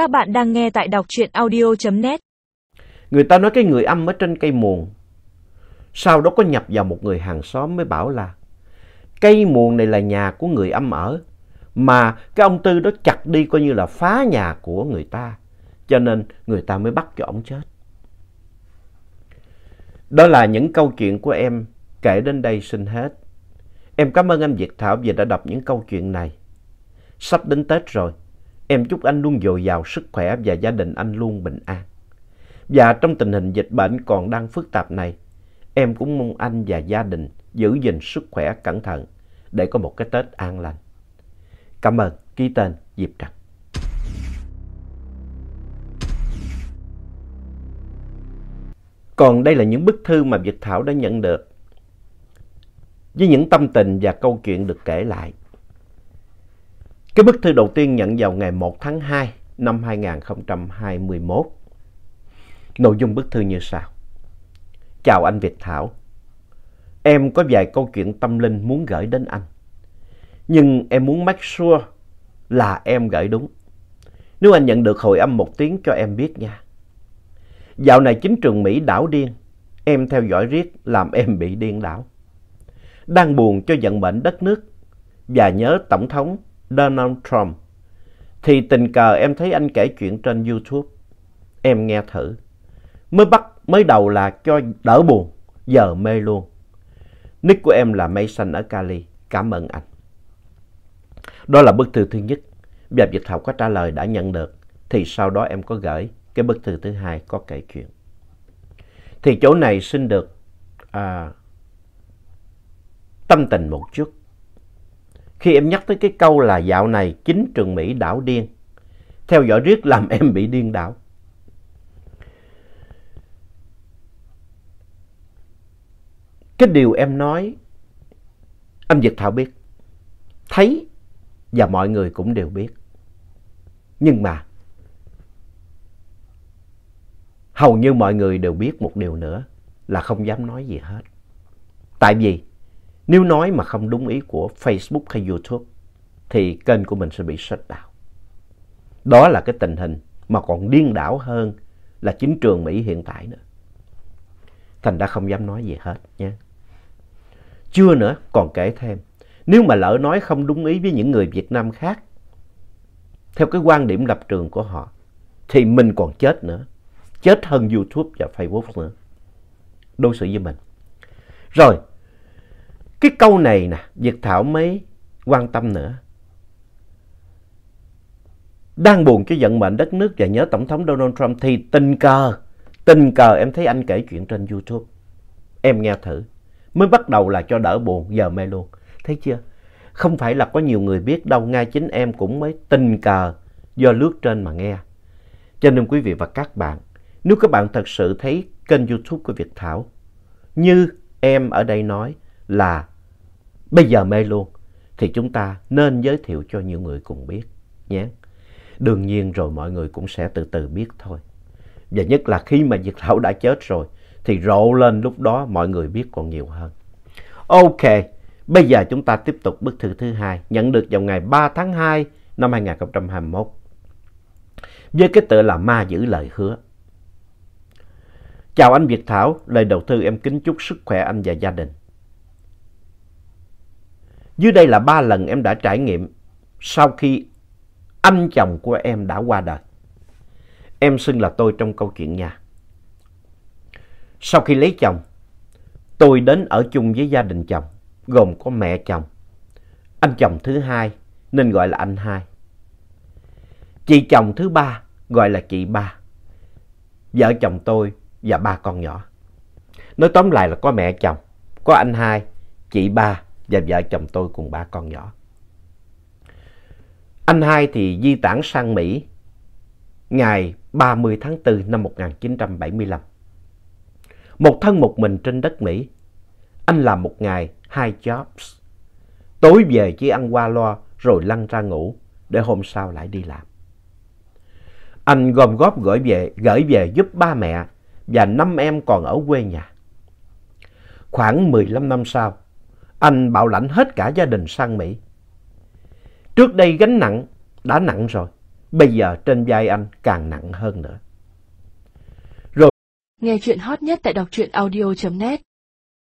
Các bạn đang nghe tại đọc truyện audio.net. Người ta nói cái người âm ở trên cây muồn. Sau đó có nhập vào một người hàng xóm mới bảo là cây muồn này là nhà của người âm ở. Mà cái ông Tư đó chặt đi coi như là phá nhà của người ta. Cho nên người ta mới bắt cho ông chết. Đó là những câu chuyện của em kể đến đây xin hết. Em cảm ơn anh Việt Thảo vì đã đọc những câu chuyện này. Sắp đến Tết rồi, em chúc anh luôn dồi dào sức khỏe và gia đình anh luôn bình an. Và trong tình hình dịch bệnh còn đang phức tạp này, em cũng mong anh và gia đình giữ gìn sức khỏe cẩn thận để có một cái Tết an lành. Cảm ơn, ký tên Diệp Trần. Còn đây là những bức thư mà Việt Thảo đã nhận được với những tâm tình và câu chuyện được kể lại. Cái bức thư đầu tiên nhận vào ngày 1 tháng 2 năm 2021. Nội dung bức thư như sau. Chào anh Việt Thảo. Em có vài câu chuyện tâm linh muốn gửi đến anh. Nhưng em muốn make sure là em gửi đúng. Nếu anh nhận được hồi âm một tiếng cho em biết nha. Dạo này chính trường Mỹ đảo điên. Em theo dõi riết làm em bị điên đảo. Đang buồn cho vận mệnh đất nước và nhớ Tổng thống Donald Trump. Thì tình cờ em thấy anh kể chuyện trên YouTube. Em nghe thử. Mới bắt, mới đầu là cho đỡ buồn, giờ mê luôn. Nick của em là Mason ở Cali. Cảm ơn anh. Đó là bức thư thứ nhất. Và Việt Thảo có trả lời đã nhận được. Thì sau đó em có gửi cái bức thư thứ hai có kể chuyện. Thì chỗ này xin được à, tâm tình một chút. Khi em nhắc tới cái câu là dạo này chính trường Mỹ đảo điên. Theo dõi riết làm em bị điên đảo. Cái điều em nói, anh Việt Thảo biết, thấy và mọi người cũng đều biết. Nhưng mà, hầu như mọi người đều biết một điều nữa là không dám nói gì hết. Tại vì nếu nói mà không đúng ý của Facebook hay YouTube thì kênh của mình sẽ bị shut down. Đó là cái tình hình mà còn điên đảo hơn là chính trường Mỹ hiện tại nữa. Thành đã không dám nói gì hết nha. Chưa nữa, còn kể thêm. Nếu mà lỡ nói không đúng ý với những người Việt Nam khác, theo cái quan điểm lập trường của họ, thì mình còn chết nữa. Chết hơn YouTube và Facebook nữa. Đối xử với mình. Rồi, cái câu này nè, Việt Thảo mới quan tâm nữa. Đang buồn cho vận mệnh đất nước và nhớ Tổng thống Donald Trump thì tình cờ, tình cờ em thấy anh kể chuyện trên YouTube. Em nghe thử. Mới bắt đầu là cho đỡ buồn, giờ mê luôn. Thấy chưa? Không phải là có nhiều người biết đâu, ngay chính em cũng mới tình cờ do lướt trên mà nghe. Cho nên quý vị và các bạn, nếu các bạn thật sự thấy kênh YouTube của Việt Thảo như em ở đây nói là bây giờ mê luôn, thì chúng ta nên giới thiệu cho nhiều người cùng biết nhé. Đương nhiên rồi mọi người cũng sẽ từ từ biết thôi. Và nhất là khi mà Việt Thảo đã chết rồi, thì rộ lên lúc đó mọi người biết còn nhiều hơn. Ok, bây giờ chúng ta tiếp tục bức thư thứ hai, nhận được vào ngày 3 tháng 2 năm 2021. Với cái tựa là Ma giữ lời hứa. Chào anh Việt Thảo, lời đầu thư em kính chúc sức khỏe anh và gia đình. Dưới đây là ba lần em đã trải nghiệm sau khi anh chồng của em đã qua đời. Em xưng là tôi trong câu chuyện nhà. Sau khi lấy chồng, tôi đến ở chung với gia đình chồng, gồm có mẹ chồng, anh chồng thứ hai nên gọi là anh hai. Chị chồng thứ ba gọi là chị ba. Vợ chồng tôi và ba con nhỏ. Nói tóm lại là có mẹ chồng, có anh hai, chị ba và vợ chồng tôi cùng ba con nhỏ. Anh hai thì di tản sang Mỹ ngày 30 tháng 4 năm 1975. Một thân một mình trên đất Mỹ, anh làm một ngày hai jobs. Tối về chỉ ăn qua loa rồi lăn ra ngủ để hôm sau lại đi làm. Anh gom góp gửi về, gửi về giúp ba mẹ và năm em còn ở quê nhà. Khoảng 15 năm sau, anh bảo lãnh hết cả gia đình sang Mỹ. Trước đây gánh nặng đã nặng rồi, bây giờ trên vai anh càng nặng hơn nữa. rồi Nghe chuyện hot nhất tại đọc truyện audio.net